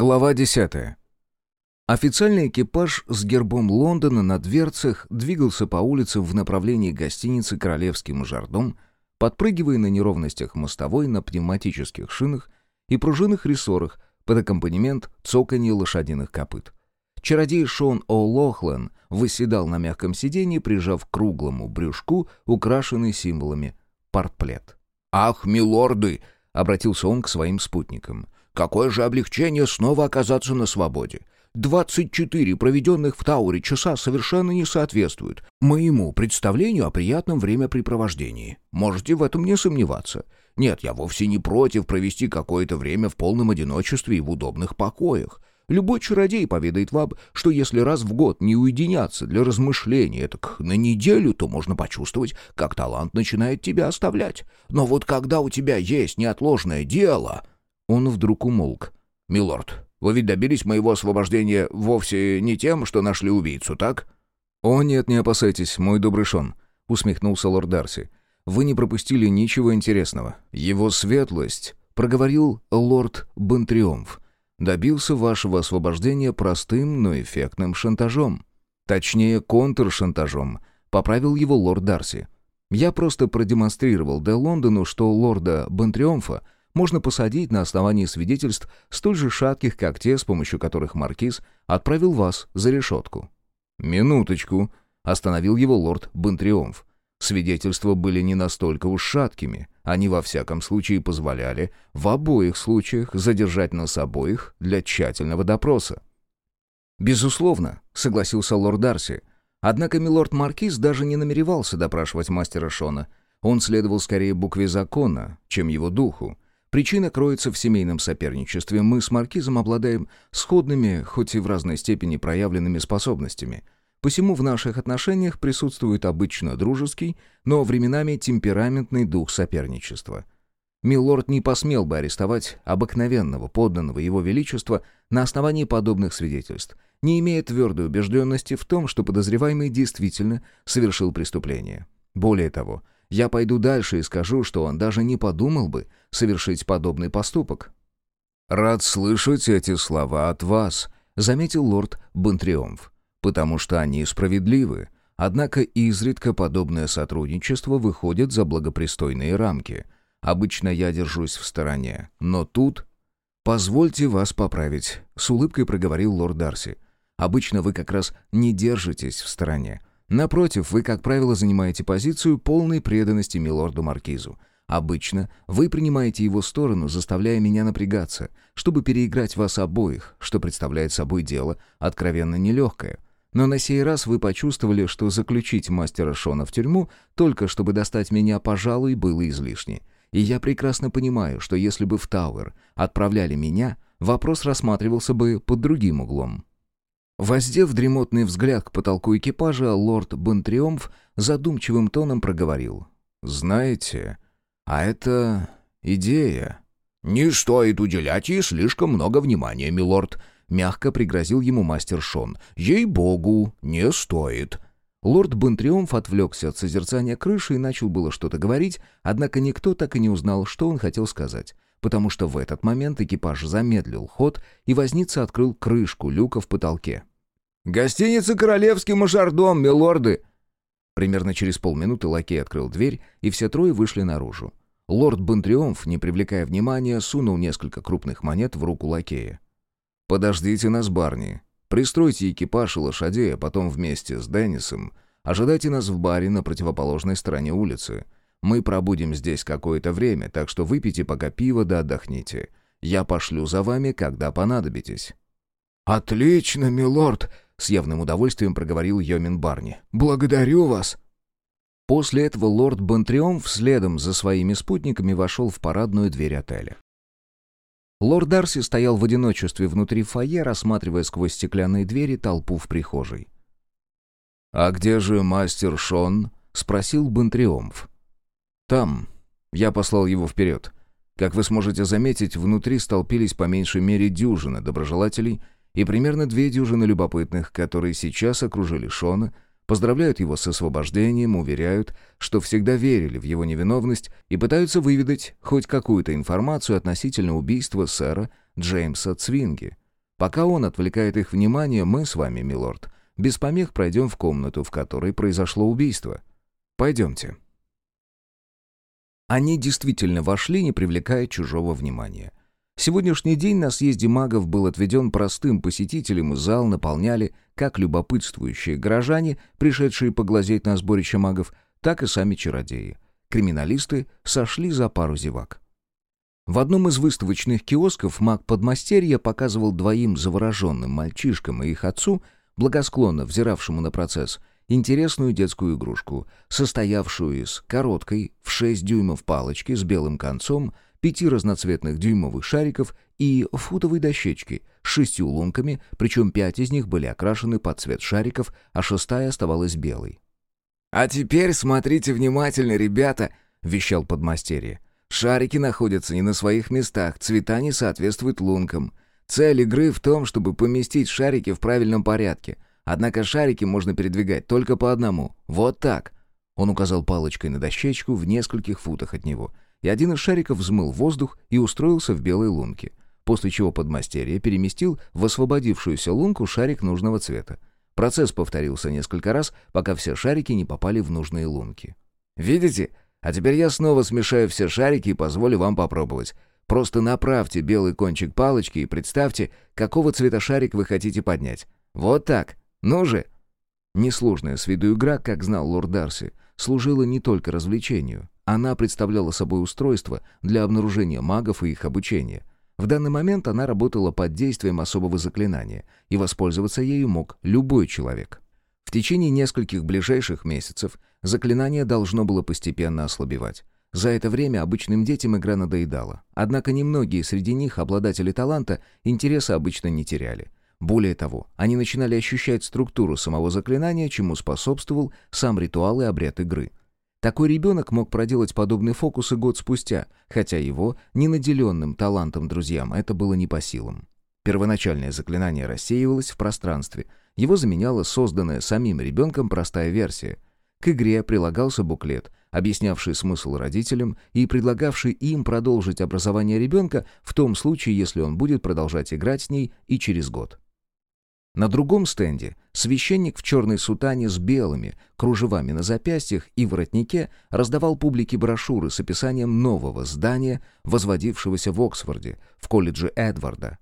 Глава 10. Официальный экипаж с гербом Лондона на дверцах двигался по улицам в направлении гостиницы «Королевский мажордом», подпрыгивая на неровностях мостовой на пневматических шинах и пружинных рессорах под аккомпанемент цоканья лошадиных копыт. Чародей Шон О'Лохлен восседал на мягком сиденье, прижав к круглому брюшку, украшенный символами, портплет. «Ах, милорды!» — обратился он к своим спутникам — Какое же облегчение снова оказаться на свободе. Двадцать четыре проведенных в Тауре часа совершенно не соответствуют моему представлению о приятном времяпрепровождении. Можете в этом не сомневаться. Нет, я вовсе не против провести какое-то время в полном одиночестве и в удобных покоях. Любой чародей поведает вам, что если раз в год не уединяться для размышления так на неделю, то можно почувствовать, как талант начинает тебя оставлять. Но вот когда у тебя есть неотложное дело, он вдруг умолк. «Милорд, вы ведь добились моего освобождения вовсе не тем, что нашли убийцу, так?» «О нет, не опасайтесь, мой добрый Шон», — усмехнулся лорд Дарси. «Вы не пропустили ничего интересного. Его светлость», — проговорил лорд Бентриумф, «добился вашего освобождения простым, но эффектным шантажом. Точнее, контршантажом», — поправил его лорд Дарси. «Я просто продемонстрировал Де Лондону, что лорда Бентриумфа — можно посадить на основании свидетельств столь же шатких, как те, с помощью которых Маркиз отправил вас за решетку». «Минуточку», — остановил его лорд Бентриумф. Свидетельства были не настолько уж шаткими. Они во всяком случае позволяли в обоих случаях задержать нас обоих для тщательного допроса. «Безусловно», — согласился лорд Дарси. Однако милорд Маркиз даже не намеревался допрашивать мастера Шона. Он следовал скорее букве закона, чем его духу. Причина кроется в семейном соперничестве. Мы с Маркизом обладаем сходными, хоть и в разной степени проявленными способностями. Посему в наших отношениях присутствует обычно дружеский, но временами темпераментный дух соперничества. Милорд не посмел бы арестовать обыкновенного подданного его величества на основании подобных свидетельств, не имея твердой убежденности в том, что подозреваемый действительно совершил преступление. Более того, я пойду дальше и скажу, что он даже не подумал бы совершить подобный поступок». «Рад слышать эти слова от вас», — заметил лорд Бонтриомф, «потому что они справедливы. Однако изредка подобное сотрудничество выходит за благопристойные рамки. Обычно я держусь в стороне, но тут...» «Позвольте вас поправить», — с улыбкой проговорил лорд Дарси. «Обычно вы как раз не держитесь в стороне. Напротив, вы, как правило, занимаете позицию полной преданности милорду Маркизу. Обычно вы принимаете его сторону, заставляя меня напрягаться, чтобы переиграть вас обоих, что представляет собой дело откровенно нелегкое. Но на сей раз вы почувствовали, что заключить мастера Шона в тюрьму, только чтобы достать меня, пожалуй, было излишне. И я прекрасно понимаю, что если бы в Тауэр отправляли меня, вопрос рассматривался бы под другим углом. Воздев дремотный взгляд к потолку экипажа, лорд Бонтриомф задумчивым тоном проговорил. «Знаете, а это идея». «Не стоит уделять ей слишком много внимания, милорд», — мягко пригрозил ему мастер Шон. «Ей-богу, не стоит». Лорд Бонтриомф отвлекся от созерцания крыши и начал было что-то говорить, однако никто так и не узнал, что он хотел сказать, потому что в этот момент экипаж замедлил ход, и возница открыл крышку люка в потолке. «Гостиница «Королевский мажордом», милорды!» Примерно через полминуты лакей открыл дверь, и все трое вышли наружу. Лорд Бонтриомф, не привлекая внимания, сунул несколько крупных монет в руку лакея. «Подождите нас, барни. Пристройте экипаж и лошадей, а потом вместе с Деннисом ожидайте нас в баре на противоположной стороне улицы. Мы пробудем здесь какое-то время, так что выпейте пока пиво да отдохните. Я пошлю за вами, когда понадобитесь». «Отлично, милорд!» С явным удовольствием проговорил Йомин Барни. «Благодарю вас!» После этого лорд Бонтриом следом за своими спутниками вошел в парадную дверь отеля. Лорд Дарси стоял в одиночестве внутри фойе, рассматривая сквозь стеклянные двери толпу в прихожей. «А где же мастер Шон?» — спросил Бонтриомф. «Там. Я послал его вперед. Как вы сможете заметить, внутри столпились по меньшей мере дюжины доброжелателей — и примерно две дюжины любопытных, которые сейчас окружили Шона, поздравляют его с освобождением, уверяют, что всегда верили в его невиновность и пытаются выведать хоть какую-то информацию относительно убийства сэра Джеймса Цвинги. Пока он отвлекает их внимание, мы с вами, милорд, без помех пройдем в комнату, в которой произошло убийство. Пойдемте». Они действительно вошли, не привлекая чужого внимания. Сегодняшний день на съезде магов был отведен простым посетителям, и зал наполняли как любопытствующие горожане, пришедшие поглазеть на сборище магов, так и сами чародеи. Криминалисты сошли за пару зевак. В одном из выставочных киосков маг-подмастерья показывал двоим завороженным мальчишкам и их отцу, благосклонно взиравшему на процесс, интересную детскую игрушку, состоявшую из короткой в 6 дюймов палочки с белым концом, пяти разноцветных дюймовых шариков и футовой дощечки с шестью лунками, причем пять из них были окрашены под цвет шариков, а шестая оставалась белой. «А теперь смотрите внимательно, ребята!» — вещал подмастерье. «Шарики находятся не на своих местах, цвета не соответствуют лункам. Цель игры в том, чтобы поместить шарики в правильном порядке. Однако шарики можно передвигать только по одному. Вот так!» Он указал палочкой на дощечку в нескольких футах от него — и один из шариков взмыл воздух и устроился в белой лунке, после чего подмастерье переместил в освободившуюся лунку шарик нужного цвета. Процесс повторился несколько раз, пока все шарики не попали в нужные лунки. «Видите? А теперь я снова смешаю все шарики и позволю вам попробовать. Просто направьте белый кончик палочки и представьте, какого цвета шарик вы хотите поднять. Вот так. Ну же!» Несложная с виду игра, как знал лорд Дарси, служила не только развлечению. Она представляла собой устройство для обнаружения магов и их обучения. В данный момент она работала под действием особого заклинания, и воспользоваться ею мог любой человек. В течение нескольких ближайших месяцев заклинание должно было постепенно ослабевать. За это время обычным детям игра надоедала. Однако немногие среди них, обладатели таланта, интереса обычно не теряли. Более того, они начинали ощущать структуру самого заклинания, чему способствовал сам ритуал и обряд игры – такой ребенок мог проделать подобные фокусы год спустя, хотя его, ненаделенным талантом друзьям, это было не по силам. Первоначальное заклинание рассеивалось в пространстве. Его заменяла созданная самим ребенком простая версия. К игре прилагался буклет, объяснявший смысл родителям и предлагавший им продолжить образование ребенка в том случае, если он будет продолжать играть с ней и через год. На другом стенде священник в черной сутане с белыми кружевами на запястьях и воротнике раздавал публике брошюры с описанием нового здания, возводившегося в Оксфорде, в колледже Эдварда.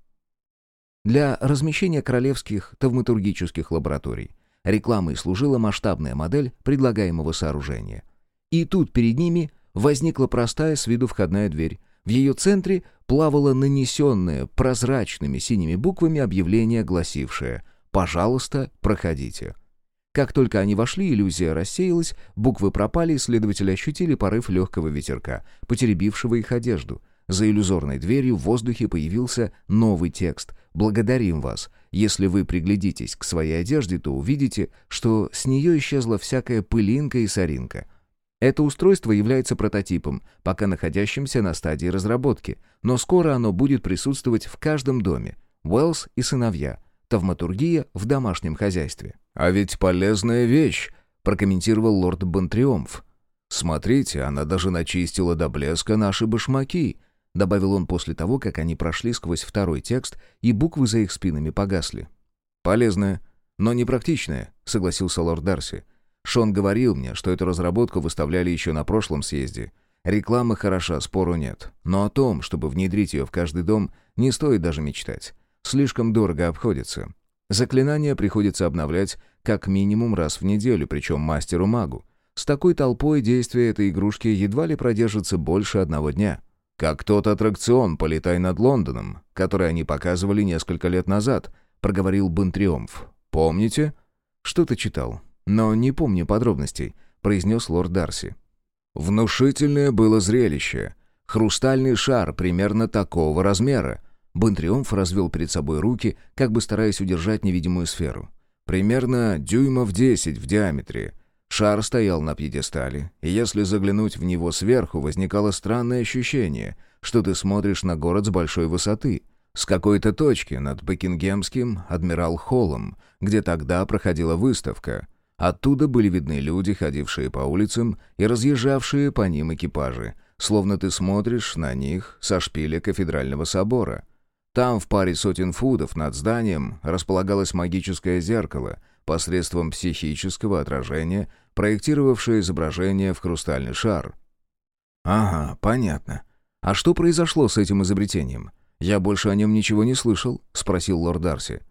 Для размещения королевских тавматургических лабораторий рекламой служила масштабная модель предлагаемого сооружения. И тут перед ними возникла простая с виду входная дверь, в ее центре плавало нанесенное прозрачными синими буквами объявление, гласившее «Пожалуйста, проходите». Как только они вошли, иллюзия рассеялась, буквы пропали, и следователи ощутили порыв легкого ветерка, потеребившего их одежду. За иллюзорной дверью в воздухе появился новый текст «Благодарим вас. Если вы приглядитесь к своей одежде, то увидите, что с нее исчезла всякая пылинка и соринка». Это устройство является прототипом, пока находящимся на стадии разработки, но скоро оно будет присутствовать в каждом доме. Уэллс и сыновья. Тавматургия в домашнем хозяйстве. «А ведь полезная вещь», — прокомментировал лорд Бонтриомф. «Смотрите, она даже начистила до блеска наши башмаки», — добавил он после того, как они прошли сквозь второй текст, и буквы за их спинами погасли. «Полезная, но непрактичная», — согласился лорд Дарси. Шон говорил мне, что эту разработку выставляли еще на прошлом съезде. Реклама хороша, спору нет. Но о том, чтобы внедрить ее в каждый дом, не стоит даже мечтать. Слишком дорого обходится. Заклинания приходится обновлять как минимум раз в неделю, причем мастеру-магу. С такой толпой действие этой игрушки едва ли продержится больше одного дня. Как тот аттракцион «Полетай над Лондоном», который они показывали несколько лет назад, проговорил Бентриомф. «Помните?» «Что ты читал?» Но не помню подробностей», — произнес лорд Дарси. Внушительное было зрелище. Хрустальный шар примерно такого размера. Бентриумф развел перед собой руки, как бы стараясь удержать невидимую сферу. Примерно дюймов десять в диаметре. Шар стоял на пьедестале, и если заглянуть в него сверху, возникало странное ощущение, что ты смотришь на город с большой высоты, с какой-то точки над Бекингемским Адмирал Холлом, где тогда проходила выставка — Оттуда были видны люди, ходившие по улицам и разъезжавшие по ним экипажи, словно ты смотришь на них со шпиля кафедрального собора. Там, в паре сотен футов над зданием, располагалось магическое зеркало, посредством психического отражения, проектировавшее изображение в хрустальный шар. «Ага, понятно. А что произошло с этим изобретением? Я больше о нем ничего не слышал», — спросил лорд Дарси.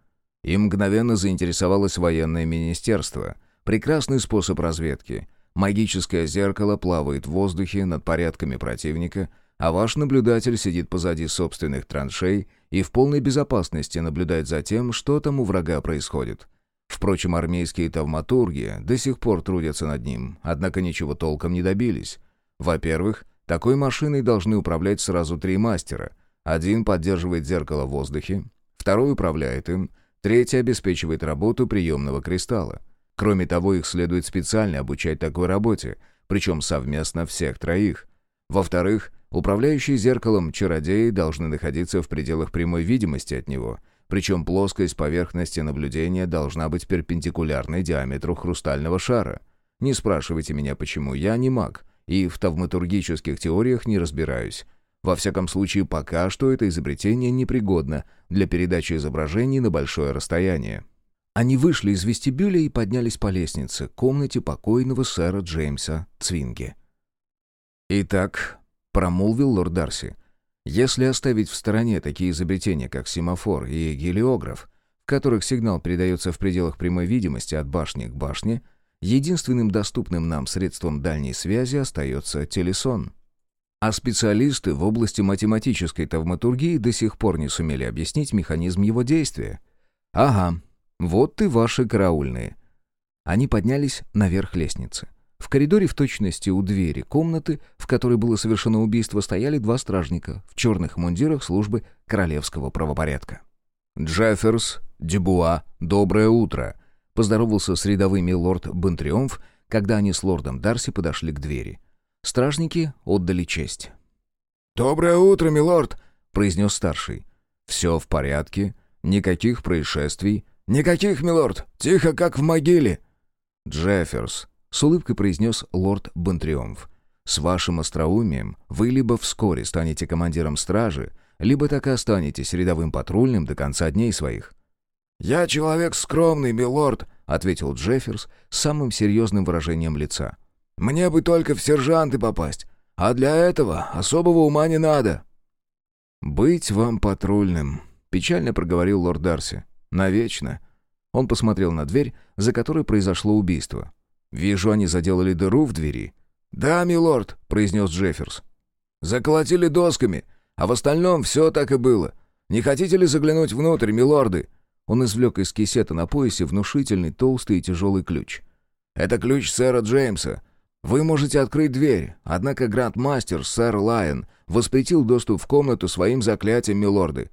Им мгновенно заинтересовалось военное министерство. Прекрасный способ разведки. Магическое зеркало плавает в воздухе над порядками противника, а ваш наблюдатель сидит позади собственных траншей и в полной безопасности наблюдает за тем, что там у врага происходит. Впрочем, армейские тавматурги до сих пор трудятся над ним, однако ничего толком не добились. Во-первых, такой машиной должны управлять сразу три мастера. Один поддерживает зеркало в воздухе, второй управляет им, третий обеспечивает работу приемного кристалла. Кроме того, их следует специально обучать такой работе, причем совместно всех троих. Во-вторых, управляющие зеркалом чародеи должны находиться в пределах прямой видимости от него – причем плоскость поверхности наблюдения должна быть перпендикулярной диаметру хрустального шара. Не спрашивайте меня, почему, я не маг, и в тавматургических теориях не разбираюсь. Во всяком случае, пока что это изобретение непригодно для передачи изображений на большое расстояние. Они вышли из вестибюля и поднялись по лестнице к комнате покойного сэра Джеймса Цвинги. «Итак», — промолвил лорд Дарси, — если оставить в стороне такие изобретения, как семафор и гелиограф, в которых сигнал передается в пределах прямой видимости от башни к башне, единственным доступным нам средством дальней связи остается телесон. А специалисты в области математической тавматургии до сих пор не сумели объяснить механизм его действия. Ага, вот и ваши караульные. Они поднялись наверх лестницы. В коридоре в точности у двери комнаты, в которой было совершено убийство, стояли два стражника в черных мундирах службы королевского правопорядка. «Джефферс, Дебуа, доброе утро!» — поздоровался с рядовыми лорд Бентриомф, когда они с лордом Дарси подошли к двери. Стражники отдали честь. «Доброе утро, милорд!» — произнес старший. «Все в порядке? Никаких происшествий?» «Никаких, милорд! Тихо, как в могиле!» «Джефферс, с улыбкой произнес лорд Бентриомф. «С вашим остроумием вы либо вскоре станете командиром стражи, либо так и останетесь рядовым патрульным до конца дней своих». «Я человек скромный, милорд», — ответил Джефферс с самым серьезным выражением лица. «Мне бы только в сержанты попасть, а для этого особого ума не надо». «Быть вам патрульным», — печально проговорил лорд Дарси. «Навечно». Он посмотрел на дверь, за которой произошло убийство. «Вижу, они заделали дыру в двери». «Да, милорд», — произнес Джефферс. «Заколотили досками, а в остальном все так и было. Не хотите ли заглянуть внутрь, милорды?» Он извлек из кисета на поясе внушительный, толстый и тяжелый ключ. «Это ключ сэра Джеймса. Вы можете открыть дверь, однако гранд-мастер, сэр Лайон, воспретил доступ в комнату своим заклятием, милорды».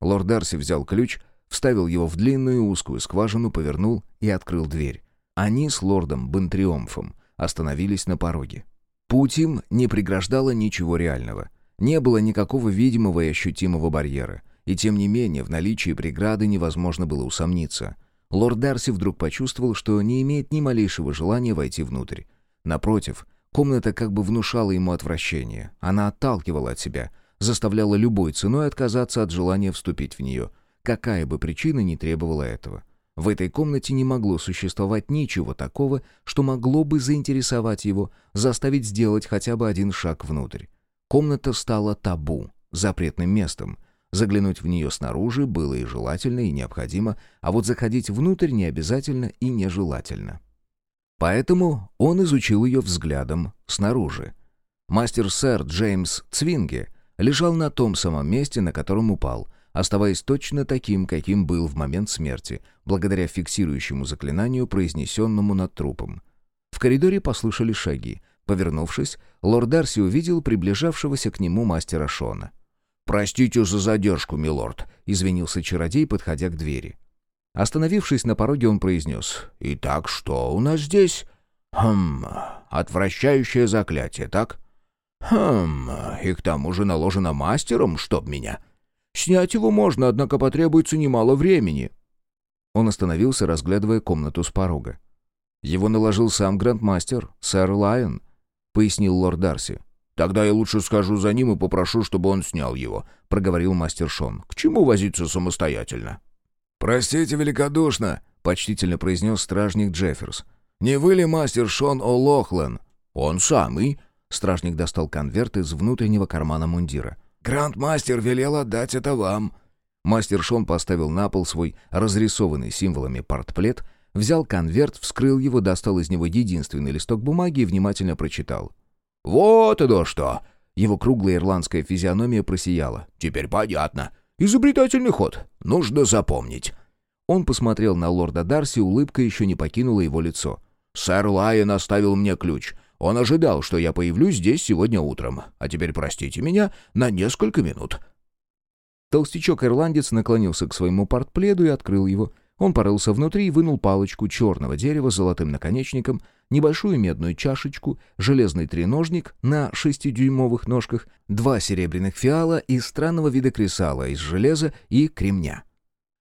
Лорд Дарси взял ключ, вставил его в длинную узкую скважину, повернул и открыл дверь. Они с лордом Бентриомфом остановились на пороге. Путь им не преграждало ничего реального. Не было никакого видимого и ощутимого барьера. И тем не менее, в наличии преграды невозможно было усомниться. Лорд Дарси вдруг почувствовал, что не имеет ни малейшего желания войти внутрь. Напротив, комната как бы внушала ему отвращение. Она отталкивала от себя, заставляла любой ценой отказаться от желания вступить в нее, какая бы причина ни требовала этого. В этой комнате не могло существовать ничего такого, что могло бы заинтересовать его, заставить сделать хотя бы один шаг внутрь. Комната стала табу, запретным местом. Заглянуть в нее снаружи было и желательно, и необходимо, а вот заходить внутрь не обязательно и нежелательно. Поэтому он изучил ее взглядом снаружи. Мастер-сэр Джеймс Цвинге лежал на том самом месте, на котором упал — оставаясь точно таким, каким был в момент смерти, благодаря фиксирующему заклинанию, произнесенному над трупом. В коридоре послышали шаги. Повернувшись, лорд Дарси увидел приближавшегося к нему мастера Шона. «Простите за задержку, милорд», — извинился чародей, подходя к двери. Остановившись на пороге, он произнес. «Итак, что у нас здесь?» «Хм, отвращающее заклятие, так?» «Хм, и к тому же наложено мастером, чтоб меня...» Снять его можно, однако потребуется немало времени». Он остановился, разглядывая комнату с порога. «Его наложил сам грандмастер, сэр Лайон», — пояснил лорд Дарси. «Тогда я лучше скажу за ним и попрошу, чтобы он снял его», — проговорил мастер Шон. «К чему возиться самостоятельно?» «Простите великодушно», — почтительно произнес стражник Джефферс. «Не вы ли мастер Шон О'Лохлен?» «Он самый». Стражник достал конверт из внутреннего кармана мундира. «Грандмастер велел отдать это вам». Мастер Шон поставил на пол свой разрисованный символами портплет, взял конверт, вскрыл его, достал из него единственный листок бумаги и внимательно прочитал. «Вот это что!» Его круглая ирландская физиономия просияла. «Теперь понятно. Изобретательный ход. Нужно запомнить». Он посмотрел на лорда Дарси, улыбка еще не покинула его лицо. «Сэр Лайон оставил мне ключ. Он ожидал, что я появлюсь здесь сегодня утром. А теперь простите меня на несколько минут». Толстячок-ирландец наклонился к своему портпледу и открыл его. Он порылся внутри и вынул палочку черного дерева с золотым наконечником, небольшую медную чашечку, железный треножник на шестидюймовых ножках, два серебряных фиала и странного вида кресала из железа и кремня.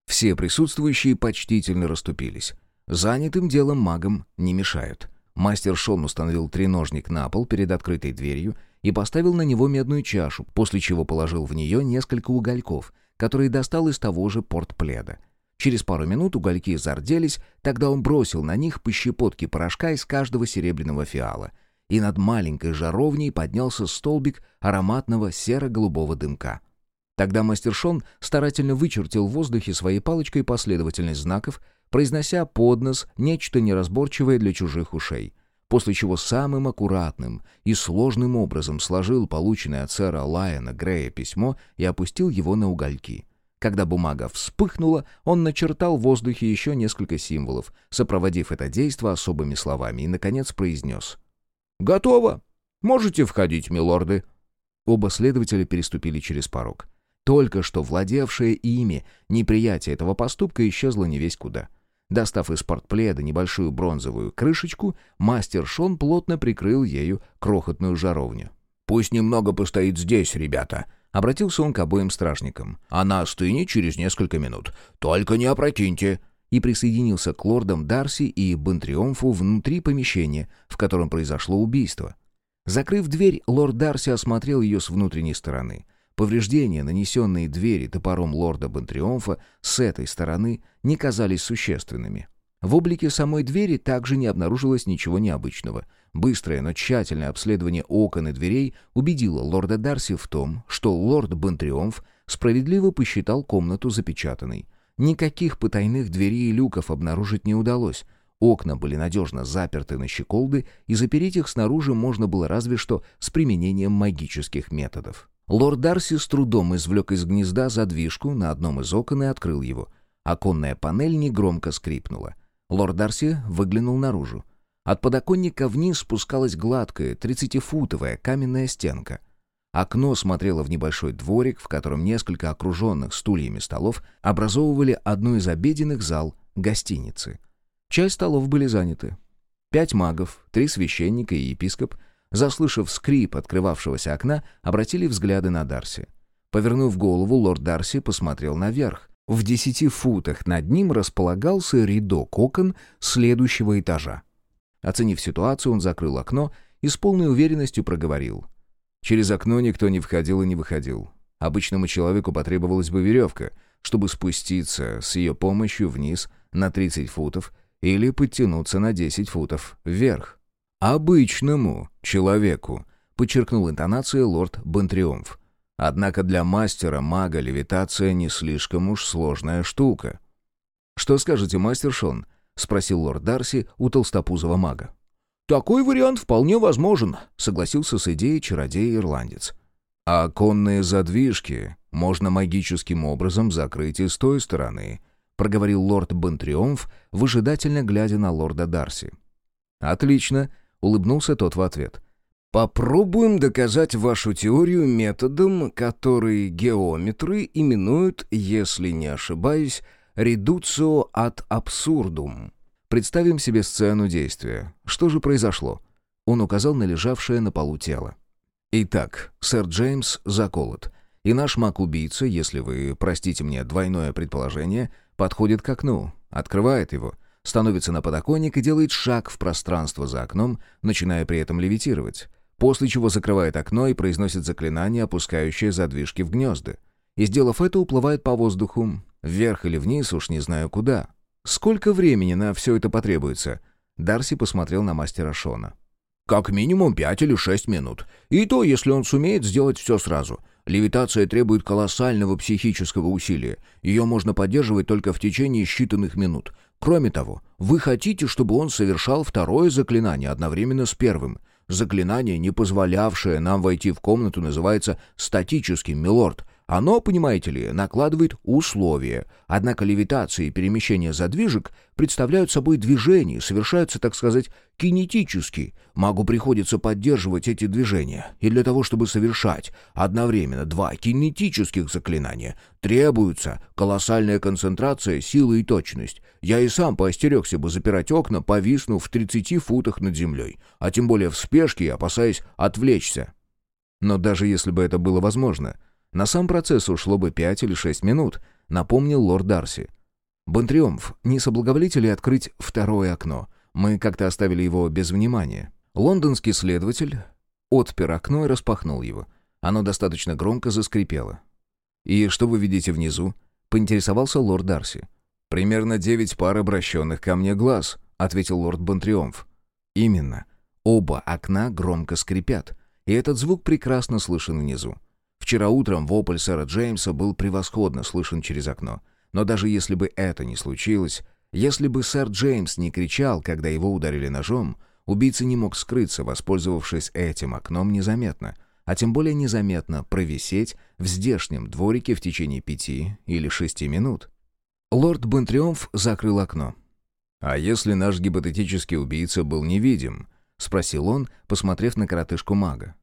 Все присутствующие почтительно расступились. Занятым делом магам не мешают. Мастер Шон установил треножник на пол перед открытой дверью и поставил на него медную чашу, после чего положил в нее несколько угольков, которые достал из того же портпледа. Через пару минут угольки зарделись, тогда он бросил на них по щепотке порошка из каждого серебряного фиала, и над маленькой жаровней поднялся столбик ароматного серо-голубого дымка. Тогда мастер Шон старательно вычертил в воздухе своей палочкой последовательность знаков, произнося под нос нечто неразборчивое для чужих ушей, после чего самым аккуратным и сложным образом сложил полученное от сэра Лайона Грея письмо и опустил его на угольки. Когда бумага вспыхнула, он начертал в воздухе еще несколько символов, сопроводив это действо особыми словами, и, наконец, произнес. «Готово! Можете входить, милорды!» Оба следователя переступили через порог. Только что владевшее ими неприятие этого поступка исчезло не весь куда — Достав из портпледа небольшую бронзовую крышечку, мастер Шон плотно прикрыл ею крохотную жаровню. «Пусть немного постоит здесь, ребята», — обратился он к обоим стражникам. «Она остынет через несколько минут. Только не опрокиньте». И присоединился к лордам Дарси и Бентриомфу внутри помещения, в котором произошло убийство. Закрыв дверь, лорд Дарси осмотрел ее с внутренней стороны — Повреждения, нанесенные двери топором лорда Бентриомфа, с этой стороны не казались существенными. В облике самой двери также не обнаружилось ничего необычного. Быстрое, но тщательное обследование окон и дверей убедило лорда Дарси в том, что лорд Бентриомф справедливо посчитал комнату запечатанной. Никаких потайных дверей и люков обнаружить не удалось. Окна были надежно заперты на щеколды, и запереть их снаружи можно было разве что с применением магических методов. Лорд Дарси с трудом извлек из гнезда задвижку на одном из окон и открыл его. Оконная панель негромко скрипнула. Лорд Дарси выглянул наружу. От подоконника вниз спускалась гладкая, тридцатифутовая каменная стенка. Окно смотрело в небольшой дворик, в котором несколько окруженных стульями столов образовывали одну из обеденных зал гостиницы. Часть столов были заняты. Пять магов, три священника и епископ — заслышав скрип открывавшегося окна, обратили взгляды на Дарси. Повернув голову, лорд Дарси посмотрел наверх. В десяти футах над ним располагался рядок окон следующего этажа. Оценив ситуацию, он закрыл окно и с полной уверенностью проговорил. Через окно никто не входил и не выходил. Обычному человеку потребовалась бы веревка, чтобы спуститься с ее помощью вниз на 30 футов или подтянуться на 10 футов вверх. «Обычному человеку», — подчеркнул интонацией лорд Бентриумф. «Однако для мастера мага левитация не слишком уж сложная штука». «Что скажете, мастер Шон?» — спросил лорд Дарси у толстопузого мага. «Такой вариант вполне возможен», — согласился с идеей чародей-ирландец. «А конные задвижки можно магическим образом закрыть и с той стороны», — проговорил лорд Бентриумф, выжидательно глядя на лорда Дарси. «Отлично», Улыбнулся тот в ответ. Попробуем доказать вашу теорию методом, который геометры именуют, если не ошибаюсь, редуцио ad абсурдум. Представим себе сцену действия. Что же произошло? Он указал на лежавшее на полу тело. Итак, сэр Джеймс заколот. И наш маг-убийца, если вы простите мне двойное предположение, подходит к окну, открывает его — становится на подоконник и делает шаг в пространство за окном, начиная при этом левитировать. после чего закрывает окно и произносит заклинание, опускающее задвижки в гнезда. И, сделав это, уплывает по воздуху, вверх или вниз, уж не знаю куда. Сколько времени на все это потребуется? Дарси посмотрел на мастера Шона. Как минимум пять или шесть минут. И то, если он сумеет сделать все сразу. Левитация требует колоссального психического усилия. Ее можно поддерживать только в течение считанных минут. Кроме того, вы хотите, чтобы он совершал второе заклинание одновременно с первым. Заклинание, не позволявшее нам войти в комнату, называется статическим, милорд. Оно, понимаете ли, накладывает условия. Однако левитация и перемещение задвижек представляют собой движения, совершаются, так сказать, кинетически. Магу приходится поддерживать эти движения. И для того, чтобы совершать одновременно два кинетических заклинания, требуется колоссальная концентрация, сила и точность. Я и сам поостерегся бы запирать окна, повиснув в 30 футах над землей, а тем более в спешке, опасаясь отвлечься. Но даже если бы это было возможно — на сам процесс ушло бы пять или шесть минут, напомнил лорд Дарси. Бонтриумф, не соблаговолите ли открыть второе окно? Мы как-то оставили его без внимания. Лондонский следователь отпер окно и распахнул его. Оно достаточно громко заскрипело. «И что вы видите внизу?» — поинтересовался лорд Дарси. «Примерно девять пар обращенных ко мне глаз», — ответил лорд Бонтриумф. «Именно. Оба окна громко скрипят, и этот звук прекрасно слышен внизу. Вчера утром вопль сэра Джеймса был превосходно слышен через окно. Но даже если бы это не случилось, если бы сэр Джеймс не кричал, когда его ударили ножом, убийца не мог скрыться, воспользовавшись этим окном незаметно, а тем более незаметно провисеть в здешнем дворике в течение пяти или шести минут. Лорд Бентриумф закрыл окно. «А если наш гипотетический убийца был невидим?» — спросил он, посмотрев на коротышку мага.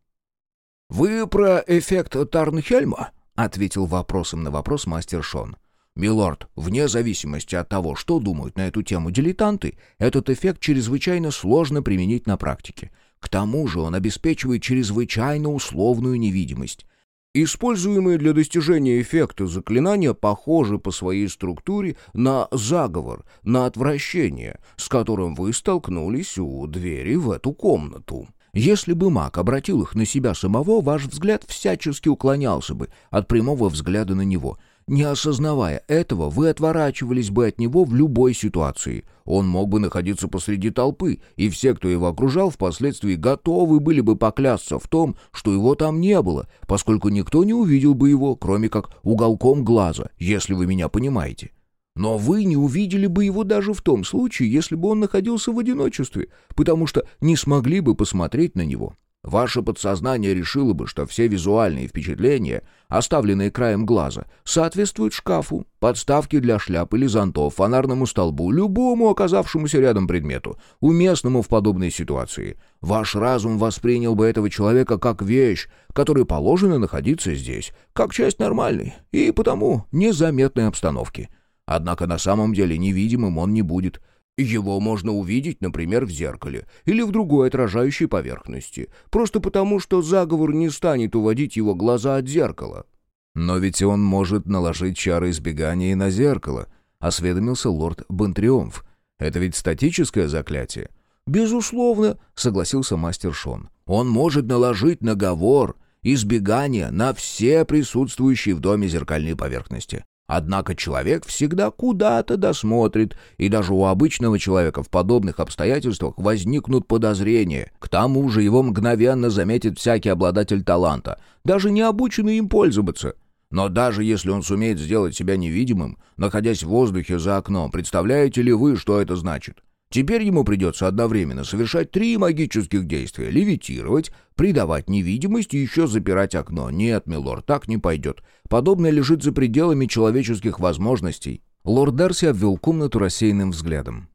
«Вы про эффект Тарнхельма?» — ответил вопросом на вопрос мастер Шон. «Милорд, вне зависимости от того, что думают на эту тему дилетанты, этот эффект чрезвычайно сложно применить на практике. К тому же он обеспечивает чрезвычайно условную невидимость. Используемые для достижения эффекта заклинания похожи по своей структуре на заговор, на отвращение, с которым вы столкнулись у двери в эту комнату. Если бы маг обратил их на себя самого, ваш взгляд всячески уклонялся бы от прямого взгляда на него. Не осознавая этого, вы отворачивались бы от него в любой ситуации. Он мог бы находиться посреди толпы, и все, кто его окружал, впоследствии готовы были бы поклясться в том, что его там не было, поскольку никто не увидел бы его, кроме как уголком глаза, если вы меня понимаете. Но вы не увидели бы его даже в том случае, если бы он находился в одиночестве, потому что не смогли бы посмотреть на него. Ваше подсознание решило бы, что все визуальные впечатления, оставленные краем глаза, соответствуют шкафу, подставке для шляп или зонтов, фонарному столбу, любому оказавшемуся рядом предмету, уместному в подобной ситуации. Ваш разум воспринял бы этого человека как вещь, которой положено находиться здесь, как часть нормальной и потому незаметной обстановки. Однако на самом деле невидимым он не будет. Его можно увидеть, например, в зеркале или в другой отражающей поверхности, просто потому, что заговор не станет уводить его глаза от зеркала. «Но ведь он может наложить чары избегания и на зеркало», — осведомился лорд Бентриумф. «Это ведь статическое заклятие». «Безусловно», — согласился мастер Шон. «Он может наложить наговор, избегания на все присутствующие в доме зеркальные поверхности. Однако человек всегда куда-то досмотрит, и даже у обычного человека в подобных обстоятельствах возникнут подозрения. К тому же его мгновенно заметит всякий обладатель таланта, даже не обученный им пользоваться. Но даже если он сумеет сделать себя невидимым, находясь в воздухе за окном, представляете ли вы, что это значит? Теперь ему придется одновременно совершать три магических действия — левитировать, придавать невидимость и еще запирать окно. Нет, милорд, так не пойдет. Подобное лежит за пределами человеческих возможностей. Лорд Дарси обвел комнату рассеянным взглядом.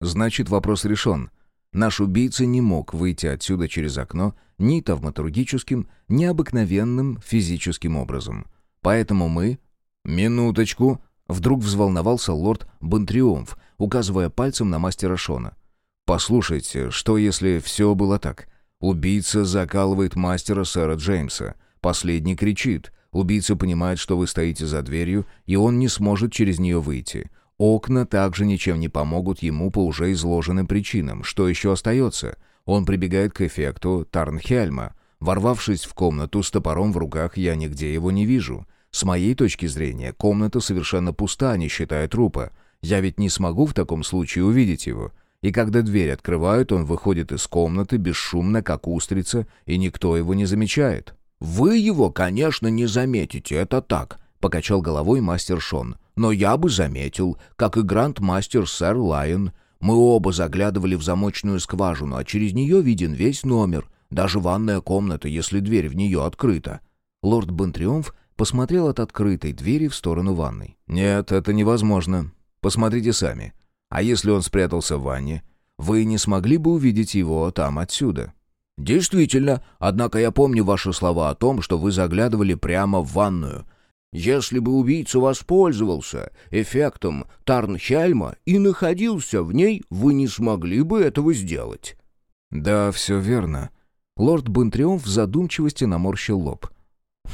«Значит, вопрос решен. Наш убийца не мог выйти отсюда через окно ни тавматургическим, ни обыкновенным физическим образом. Поэтому мы...» «Минуточку!» — вдруг взволновался лорд Бонтриумф — указывая пальцем на мастера Шона. «Послушайте, что если все было так? Убийца закалывает мастера сэра Джеймса. Последний кричит. Убийца понимает, что вы стоите за дверью, и он не сможет через нее выйти. Окна также ничем не помогут ему по уже изложенным причинам. Что еще остается? Он прибегает к эффекту Тарнхельма. Ворвавшись в комнату с топором в руках, я нигде его не вижу. С моей точки зрения, комната совершенно пуста, не считая трупа. Я ведь не смогу в таком случае увидеть его. И когда дверь открывают, он выходит из комнаты бесшумно, как устрица, и никто его не замечает. «Вы его, конечно, не заметите, это так», — покачал головой мастер Шон. «Но я бы заметил, как и гранд-мастер сэр Лайон. Мы оба заглядывали в замочную скважину, а через нее виден весь номер, даже ванная комната, если дверь в нее открыта». Лорд Бентриумф посмотрел от открытой двери в сторону ванной. «Нет, это невозможно. Посмотрите сами. А если он спрятался в ванне, вы не смогли бы увидеть его там отсюда?» «Действительно, однако я помню ваши слова о том, что вы заглядывали прямо в ванную. Если бы убийца воспользовался эффектом Тарнхельма и находился в ней, вы не смогли бы этого сделать». «Да, все верно». Лорд Бентрион в задумчивости наморщил лоб.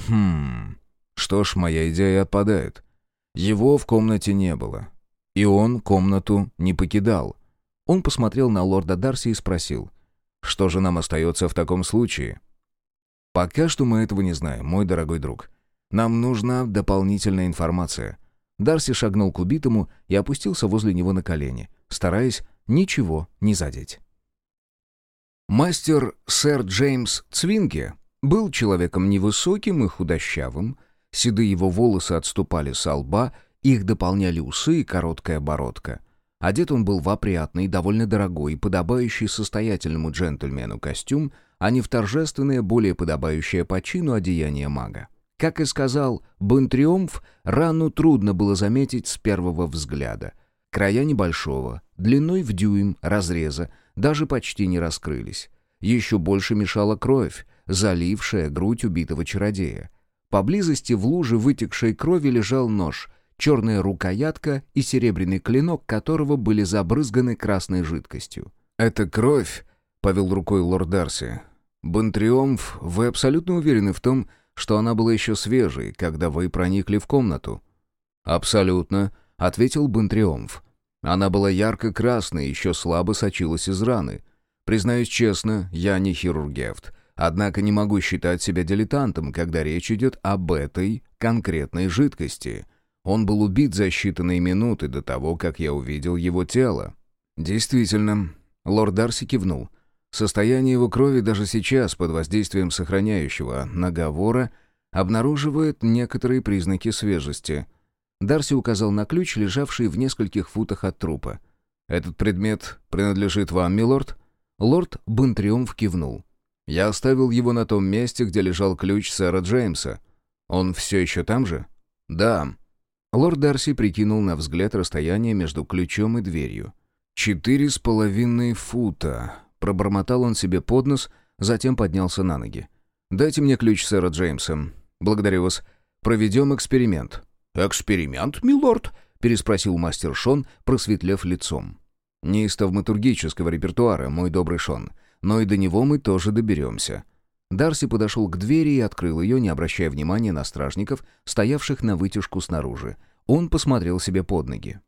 «Хм... Что ж, моя идея отпадает. Его в комнате не было. И он комнату не покидал. Он посмотрел на лорда Дарси и спросил, «Что же нам остается в таком случае?» «Пока что мы этого не знаем, мой дорогой друг. Нам нужна дополнительная информация». Дарси шагнул к убитому и опустился возле него на колени, стараясь ничего не задеть. Мастер сэр Джеймс Цвинге был человеком невысоким и худощавым, седые его волосы отступали со лба их дополняли усы и короткая бородка. Одет он был в опрятный, довольно дорогой подобающий состоятельному джентльмену костюм, а не в торжественное, более подобающее по чину одеяние мага. Как и сказал Бонтриумф, рану трудно было заметить с первого взгляда. Края небольшого, длиной в дюйм, разреза, даже почти не раскрылись. Еще больше мешала кровь, залившая грудь убитого чародея. Поблизости в луже вытекшей крови лежал нож, черная рукоятка и серебряный клинок которого были забрызганы красной жидкостью. «Это кровь», — повел рукой лорд Дарси. «Бонтриомф, вы абсолютно уверены в том, что она была еще свежей, когда вы проникли в комнату?» «Абсолютно», — ответил Бонтриомф. Она была ярко-красной, еще слабо сочилась из раны. Признаюсь честно, я не хирургевт, однако не могу считать себя дилетантом, когда речь идет об этой конкретной жидкости. Он был убит за считанные минуты до того, как я увидел его тело. Действительно, лорд Дарси кивнул. Состояние его крови даже сейчас, под воздействием сохраняющего наговора, обнаруживает некоторые признаки свежести. Дарси указал на ключ, лежавший в нескольких футах от трупа. «Этот предмет принадлежит вам, милорд?» Лорд Бентриумф кивнул. «Я оставил его на том месте, где лежал ключ сэра Джеймса. Он все еще там же?» «Да», Лорд Дарси прикинул на взгляд расстояние между ключом и дверью. «Четыре с половиной фута», — пробормотал он себе под нос, затем поднялся на ноги. «Дайте мне ключ сэра Джеймса. Благодарю вас. Проведем эксперимент». «Эксперимент, милорд?» — переспросил мастер Шон, просветлев лицом. «Не из тавматургического репертуара, мой добрый Шон, но и до него мы тоже доберемся». Дарси подошел к двери и открыл ее, не обращая внимания на стражников, стоявших на вытяжку снаружи. Он посмотрел себе под ноги.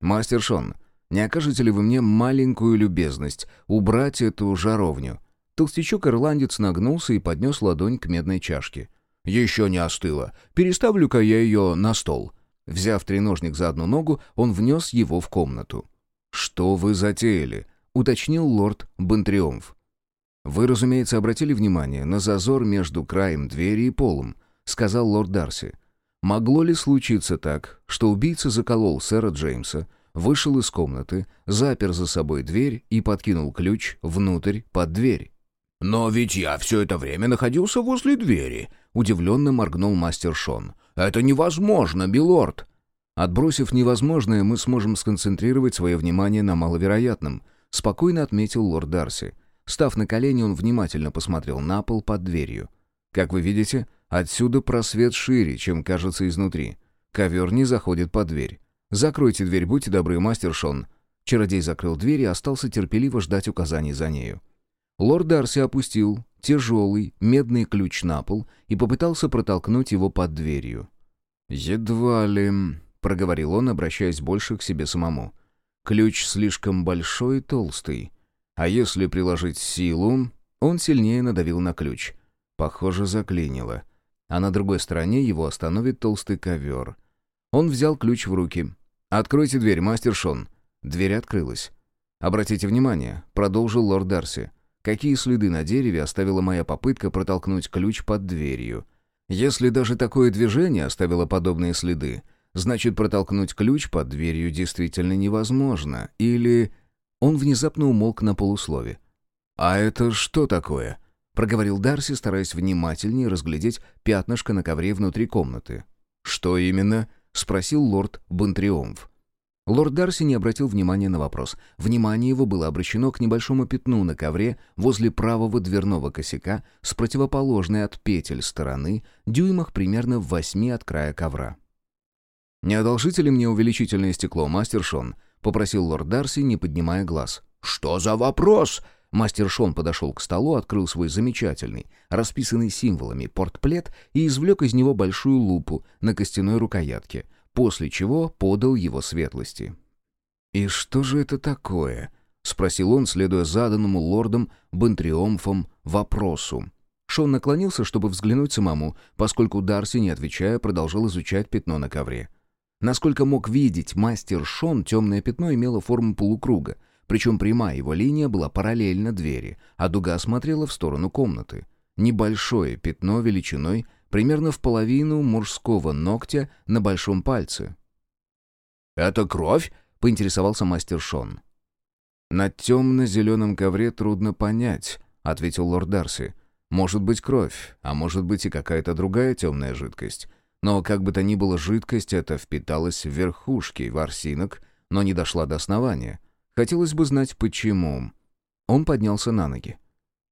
«Мастер Шон, не окажете ли вы мне маленькую любезность убрать эту жаровню?» Толстячок-ирландец нагнулся и поднес ладонь к медной чашке. «Еще не остыла. Переставлю-ка я ее на стол». Взяв треножник за одну ногу, он внес его в комнату. «Что вы затеяли?» — уточнил лорд Бентриомф. «Вы, разумеется, обратили внимание на зазор между краем двери и полом», — сказал лорд Дарси. «Могло ли случиться так, что убийца заколол сэра Джеймса, вышел из комнаты, запер за собой дверь и подкинул ключ внутрь под дверь?» «Но ведь я все это время находился возле двери», — удивленно моргнул мастер Шон. «Это невозможно, милорд!» «Отбросив невозможное, мы сможем сконцентрировать свое внимание на маловероятном», — спокойно отметил лорд Дарси. Став на колени, он внимательно посмотрел на пол под дверью. Как вы видите, отсюда просвет шире, чем кажется изнутри. Ковер не заходит под дверь. Закройте дверь, будьте добры, мастер Шон. Чародей закрыл дверь и остался терпеливо ждать указаний за нею. Лорд Дарси опустил тяжелый медный ключ на пол и попытался протолкнуть его под дверью. «Едва ли...» — проговорил он, обращаясь больше к себе самому. «Ключ слишком большой и толстый. А если приложить силу, он сильнее надавил на ключ. Похоже, заклинило. А на другой стороне его остановит толстый ковер. Он взял ключ в руки. «Откройте дверь, мастер Шон». Дверь открылась. «Обратите внимание», — продолжил лорд Дарси. «Какие следы на дереве оставила моя попытка протолкнуть ключ под дверью? Если даже такое движение оставило подобные следы, значит, протолкнуть ключ под дверью действительно невозможно. Или...» Он внезапно умолк на полуслове. «А это что такое?» — проговорил Дарси, стараясь внимательнее разглядеть пятнышко на ковре внутри комнаты. «Что именно?» — спросил лорд Бонтриомф. Лорд Дарси не обратил внимания на вопрос. Внимание его было обращено к небольшому пятну на ковре возле правого дверного косяка с противоположной от петель стороны, дюймах примерно в восьми от края ковра. «Не одолжите ли мне увеличительное стекло, мастер Шон?» — попросил лорд Дарси, не поднимая глаз. «Что за вопрос?» Мастер Шон подошел к столу, открыл свой замечательный, расписанный символами портплет и извлек из него большую лупу на костяной рукоятке, после чего подал его светлости. «И что же это такое?» — спросил он, следуя заданному лордом Бентриомфом вопросу. Шон наклонился, чтобы взглянуть самому, поскольку Дарси, не отвечая, продолжал изучать пятно на ковре. Насколько мог видеть мастер Шон, темное пятно имело форму полукруга — причем прямая его линия была параллельна двери, а дуга смотрела в сторону комнаты. Небольшое пятно величиной примерно в половину мужского ногтя на большом пальце. «Это кровь?» — поинтересовался мастер Шон. «На темно-зеленом ковре трудно понять», — ответил лорд Дарси. «Может быть кровь, а может быть и какая-то другая темная жидкость. Но как бы то ни было, жидкость эта впиталась в верхушки ворсинок, но не дошла до основания. Хотелось бы знать, почему. Он поднялся на ноги.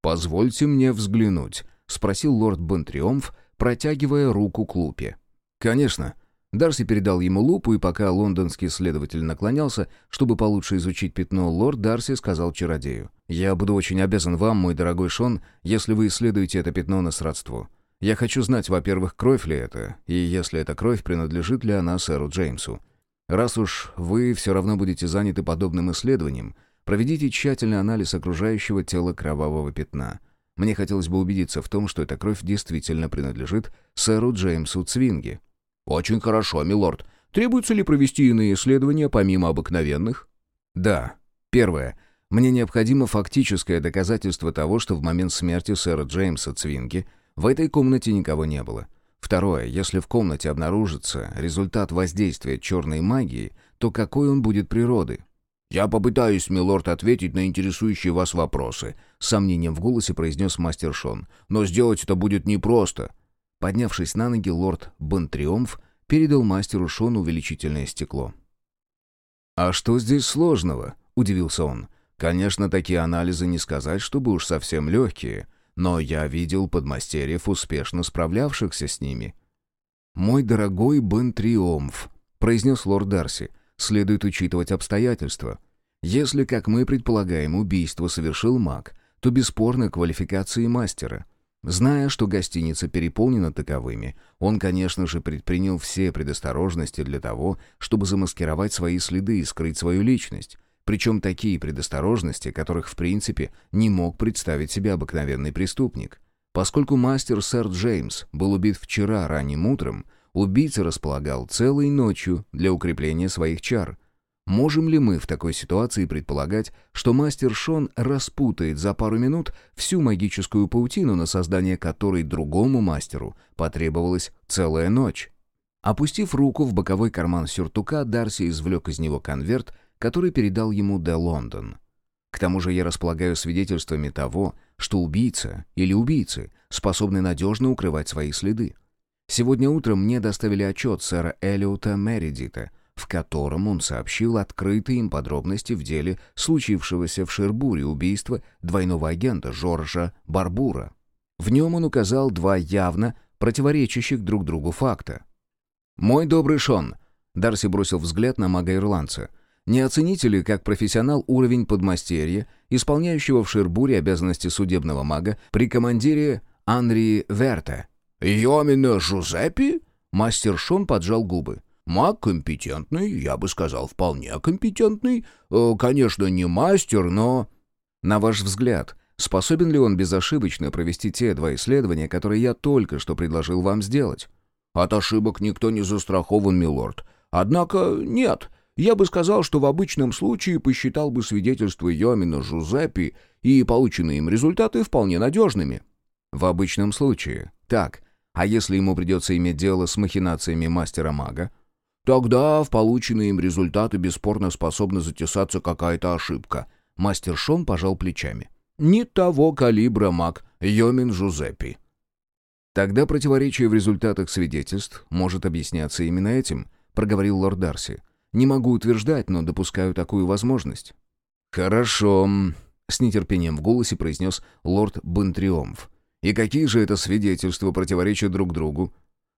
«Позвольте мне взглянуть», — спросил лорд Бентриомф, протягивая руку к лупе. «Конечно». Дарси передал ему лупу, и пока лондонский следователь наклонялся, чтобы получше изучить пятно, лорд Дарси сказал чародею. «Я буду очень обязан вам, мой дорогой Шон, если вы исследуете это пятно на сродство. Я хочу знать, во-первых, кровь ли это, и если эта кровь, принадлежит ли она сэру Джеймсу. Раз уж вы все равно будете заняты подобным исследованием, проведите тщательный анализ окружающего тела кровавого пятна. Мне хотелось бы убедиться в том, что эта кровь действительно принадлежит сэру Джеймсу Цвинге». «Очень хорошо, милорд. Требуется ли провести иные исследования помимо обыкновенных?» «Да. Первое. Мне необходимо фактическое доказательство того, что в момент смерти сэра Джеймса Цвинги в этой комнате никого не было. Второе, если в комнате обнаружится результат воздействия черной магии, то какой он будет природы? «Я попытаюсь, милорд, ответить на интересующие вас вопросы», — с сомнением в голосе произнес мастер Шон. «Но сделать это будет непросто». Поднявшись на ноги, лорд Бентриомф передал мастеру Шону увеличительное стекло. «А что здесь сложного?» — удивился он. «Конечно, такие анализы не сказать, чтобы уж совсем легкие но я видел подмастерьев, успешно справлявшихся с ними. «Мой дорогой Бен Триомф», — произнес лорд Дарси, — «следует учитывать обстоятельства. Если, как мы предполагаем, убийство совершил маг, то бесспорно квалификации мастера. Зная, что гостиница переполнена таковыми, он, конечно же, предпринял все предосторожности для того, чтобы замаскировать свои следы и скрыть свою личность. Причем такие предосторожности, которых в принципе не мог представить себе обыкновенный преступник. Поскольку мастер сэр Джеймс был убит вчера ранним утром, убийца располагал целой ночью для укрепления своих чар. Можем ли мы в такой ситуации предполагать, что мастер Шон распутает за пару минут всю магическую паутину, на создание которой другому мастеру потребовалась целая ночь? Опустив руку в боковой карман сюртука, Дарси извлек из него конверт который передал ему Де Лондон. К тому же я располагаю свидетельствами того, что убийца или убийцы способны надежно укрывать свои следы. Сегодня утром мне доставили отчет сэра Эллиота Мередита, в котором он сообщил открытые им подробности в деле случившегося в Шербуре убийства двойного агента Жоржа Барбура. В нем он указал два явно противоречащих друг другу факта. «Мой добрый Шон», — Дарси бросил взгляд на мага-ирландца — не оцените ли как профессионал уровень подмастерья, исполняющего в Шербуре обязанности судебного мага при командире Анри Верте? «Йомина Жузеппи?» Мастер Шон поджал губы. «Маг компетентный, я бы сказал, вполне компетентный. Э, конечно, не мастер, но...» На ваш взгляд, способен ли он безошибочно провести те два исследования, которые я только что предложил вам сделать? От ошибок никто не застрахован, милорд. Однако нет. Я бы сказал, что в обычном случае посчитал бы свидетельство Йомина Жузеппи и полученные им результаты вполне надежными. В обычном случае. Так, а если ему придется иметь дело с махинациями мастера-мага? Тогда в полученные им результаты бесспорно способна затесаться какая-то ошибка. Мастер Шон пожал плечами. Не того калибра маг Йомин Жузеппи. Тогда противоречие в результатах свидетельств может объясняться именно этим, проговорил лорд Дарси. Не могу утверждать, но допускаю такую возможность. Хорошо, с нетерпением в голосе произнес лорд Бентриомф. И какие же это свидетельства противоречат друг другу?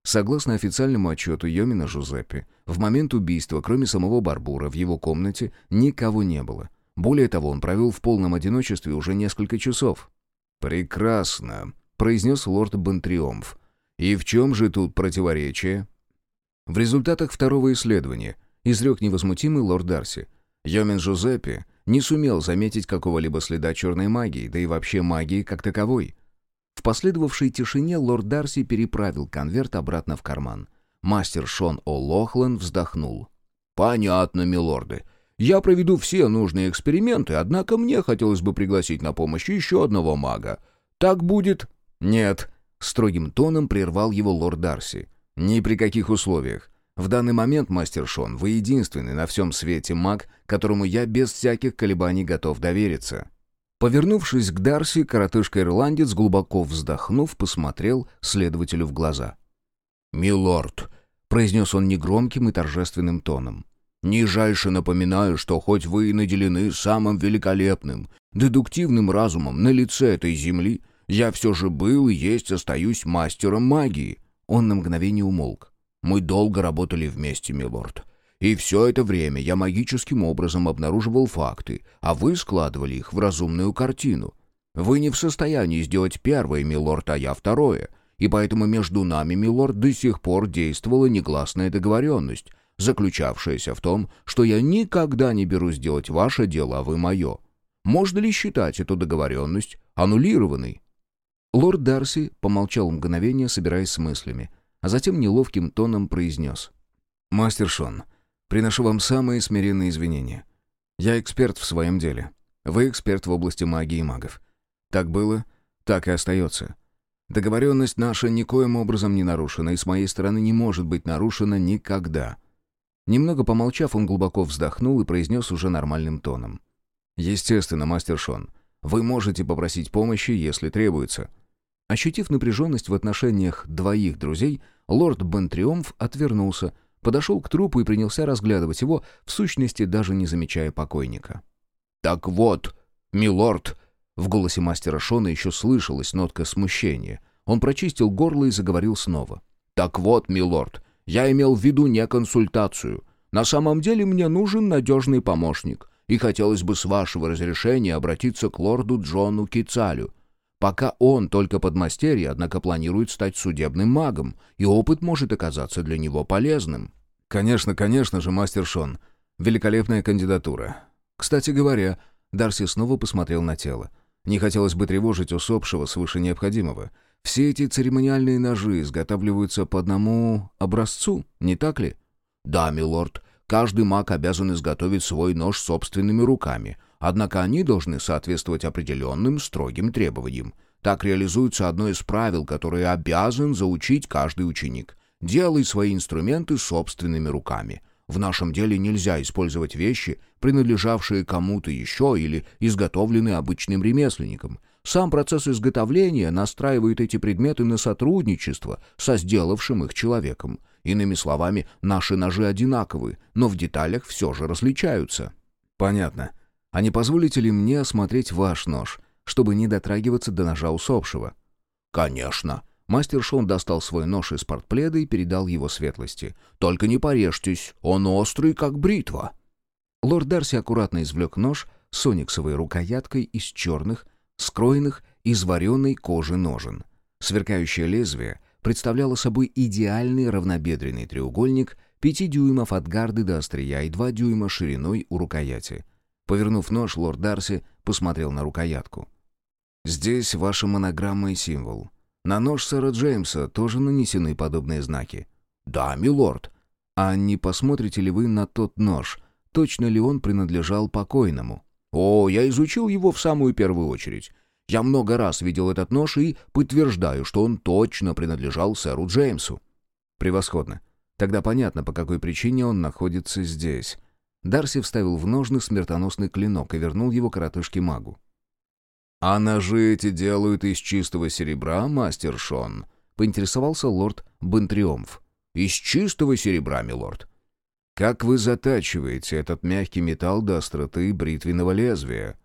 Согласно официальному отчету Йомина Жузеппе, в момент убийства, кроме самого Барбура, в его комнате никого не было. Более того, он провел в полном одиночестве уже несколько часов. «Прекрасно», — произнес лорд Бентриомф. «И в чем же тут противоречие?» В результатах второго исследования изрек невозмутимый лорд Дарси. Йомин Жузеппе не сумел заметить какого-либо следа черной магии, да и вообще магии как таковой. В последовавшей тишине лорд Дарси переправил конверт обратно в карман. Мастер Шон О'Лохлан вздохнул. «Понятно, милорды. Я проведу все нужные эксперименты, однако мне хотелось бы пригласить на помощь еще одного мага. Так будет...» «Нет», — строгим тоном прервал его лорд Дарси. «Ни при каких условиях. В данный момент, мастер Шон, вы единственный на всем свете маг, которому я без всяких колебаний готов довериться». Повернувшись к Дарси, коротышка-ирландец, глубоко вздохнув, посмотрел следователю в глаза. «Милорд», — произнес он негромким и торжественным тоном, — «нижайше напоминаю, что хоть вы и наделены самым великолепным, дедуктивным разумом на лице этой земли, я все же был и есть остаюсь мастером магии». Он на мгновение умолк. «Мы долго работали вместе, милорд. И все это время я магическим образом обнаруживал факты, а вы складывали их в разумную картину. Вы не в состоянии сделать первое, милорд, а я второе. И поэтому между нами, милорд, до сих пор действовала негласная договоренность, заключавшаяся в том, что я никогда не берусь делать ваше дело, а вы мое. Можно ли считать эту договоренность аннулированной?» Лорд Дарси помолчал мгновение, собираясь с мыслями, а затем неловким тоном произнес. «Мастер Шон, Приношу вам самые смиренные извинения. Я эксперт в своем деле. Вы эксперт в области магии и магов. Так было, так и остается. Договоренность наша никоим образом не нарушена, и с моей стороны не может быть нарушена никогда». Немного помолчав, он глубоко вздохнул и произнес уже нормальным тоном. «Естественно, мастер Шон, вы можете попросить помощи, если требуется». Ощутив напряженность в отношениях двоих друзей, лорд Бентриомф отвернулся, подошел к трупу и принялся разглядывать его, в сущности даже не замечая покойника. «Так вот, милорд!» В голосе мастера Шона еще слышалась нотка смущения. Он прочистил горло и заговорил снова. «Так вот, милорд, я имел в виду не консультацию. На самом деле мне нужен надежный помощник, и хотелось бы с вашего разрешения обратиться к лорду Джону Кицалю. Пока он только подмастерье, однако планирует стать судебным магом, и опыт может оказаться для него полезным. Конечно, конечно же, мастер Шон. Великолепная кандидатура. Кстати говоря, Дарси снова посмотрел на тело. Не хотелось бы тревожить усопшего свыше необходимого. Все эти церемониальные ножи изготавливаются по одному образцу, не так ли? Да, милорд. Каждый маг обязан изготовить свой нож собственными руками — Однако они должны соответствовать определенным строгим требованиям. Так реализуется одно из правил, которое обязан заучить каждый ученик. Делай свои инструменты собственными руками. В нашем деле нельзя использовать вещи, принадлежавшие кому-то еще или изготовленные обычным ремесленником. Сам процесс изготовления настраивает эти предметы на сотрудничество со сделавшим их человеком. Иными словами, наши ножи одинаковы, но в деталях все же различаются. Понятно. А не позволите ли мне осмотреть ваш нож, чтобы не дотрагиваться до ножа усопшего?» «Конечно». Мастер Шон достал свой нож из портпледа и передал его светлости. «Только не порежьтесь, он острый, как бритва». Лорд Дарси аккуратно извлек нож с ониксовой рукояткой из черных, скроенных из вареной кожи ножен. Сверкающее лезвие представляло собой идеальный равнобедренный треугольник, пяти дюймов от гарды до острия и два дюйма шириной у рукояти. Повернув нож, лорд Дарси посмотрел на рукоятку. «Здесь ваша монограмма и символ. На нож сэра Джеймса тоже нанесены подобные знаки». «Да, милорд». «А не посмотрите ли вы на тот нож? Точно ли он принадлежал покойному?» «О, я изучил его в самую первую очередь. Я много раз видел этот нож и подтверждаю, что он точно принадлежал сэру Джеймсу». «Превосходно. Тогда понятно, по какой причине он находится здесь». Дарси вставил в ножны смертоносный клинок и вернул его коротышке-магу. «А ножи эти делают из чистого серебра, мастер Шон?» — поинтересовался лорд Бентриомф. «Из чистого серебра, милорд». «Как вы затачиваете этот мягкий металл до остроты бритвенного лезвия?»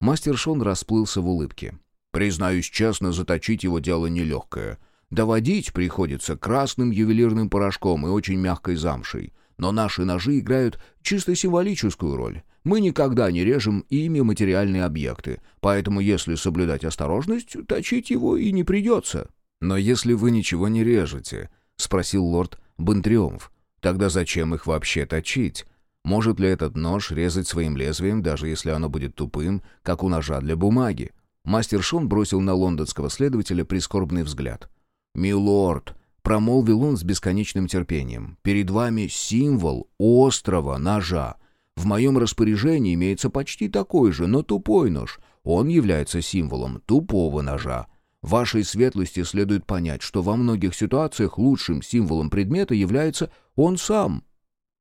Мастер Шон расплылся в улыбке. «Признаюсь честно, заточить его дело нелегкое. Доводить приходится красным ювелирным порошком и очень мягкой замшей. Но наши ножи играют чисто символическую роль. Мы никогда не режем ими материальные объекты, поэтому если соблюдать осторожность, точить его и не придется». «Но если вы ничего не режете», — спросил лорд Бентриомф, — «тогда зачем их вообще точить? Может ли этот нож резать своим лезвием, даже если оно будет тупым, как у ножа для бумаги?» Мастер Шон бросил на лондонского следователя прискорбный взгляд. «Милорд, Промолвил он с бесконечным терпением. «Перед вами символ острого ножа. В моем распоряжении имеется почти такой же, но тупой нож. Он является символом тупого ножа. Вашей светлости следует понять, что во многих ситуациях лучшим символом предмета является он сам».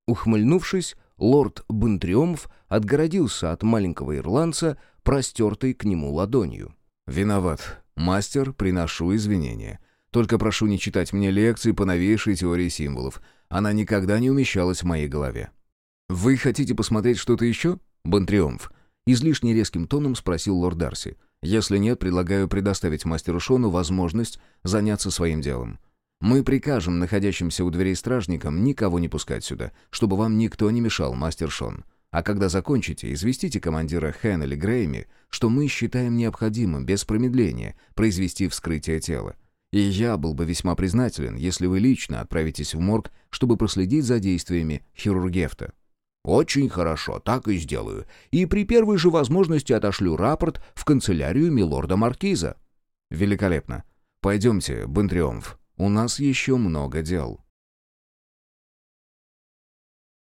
Ухмыльнувшись, лорд Бентриомф отгородился от маленького ирландца, простертой к нему ладонью. «Виноват. Мастер, приношу извинения. Только прошу не читать мне лекции по новейшей теории символов. Она никогда не умещалась в моей голове. «Вы хотите посмотреть что-то еще?» «Бонтриумф». Излишне резким тоном спросил лорд Дарси. «Если нет, предлагаю предоставить мастеру Шону возможность заняться своим делом. Мы прикажем находящимся у дверей стражникам никого не пускать сюда, чтобы вам никто не мешал, мастер Шон. А когда закончите, известите командира Хэн Грейми, что мы считаем необходимым без промедления произвести вскрытие тела. И я был бы весьма признателен, если вы лично отправитесь в морг, чтобы проследить за действиями хирургефта». «Очень хорошо, так и сделаю. И при первой же возможности отошлю рапорт в канцелярию милорда Маркиза». «Великолепно. Пойдемте, Бентриомф. У нас еще много дел».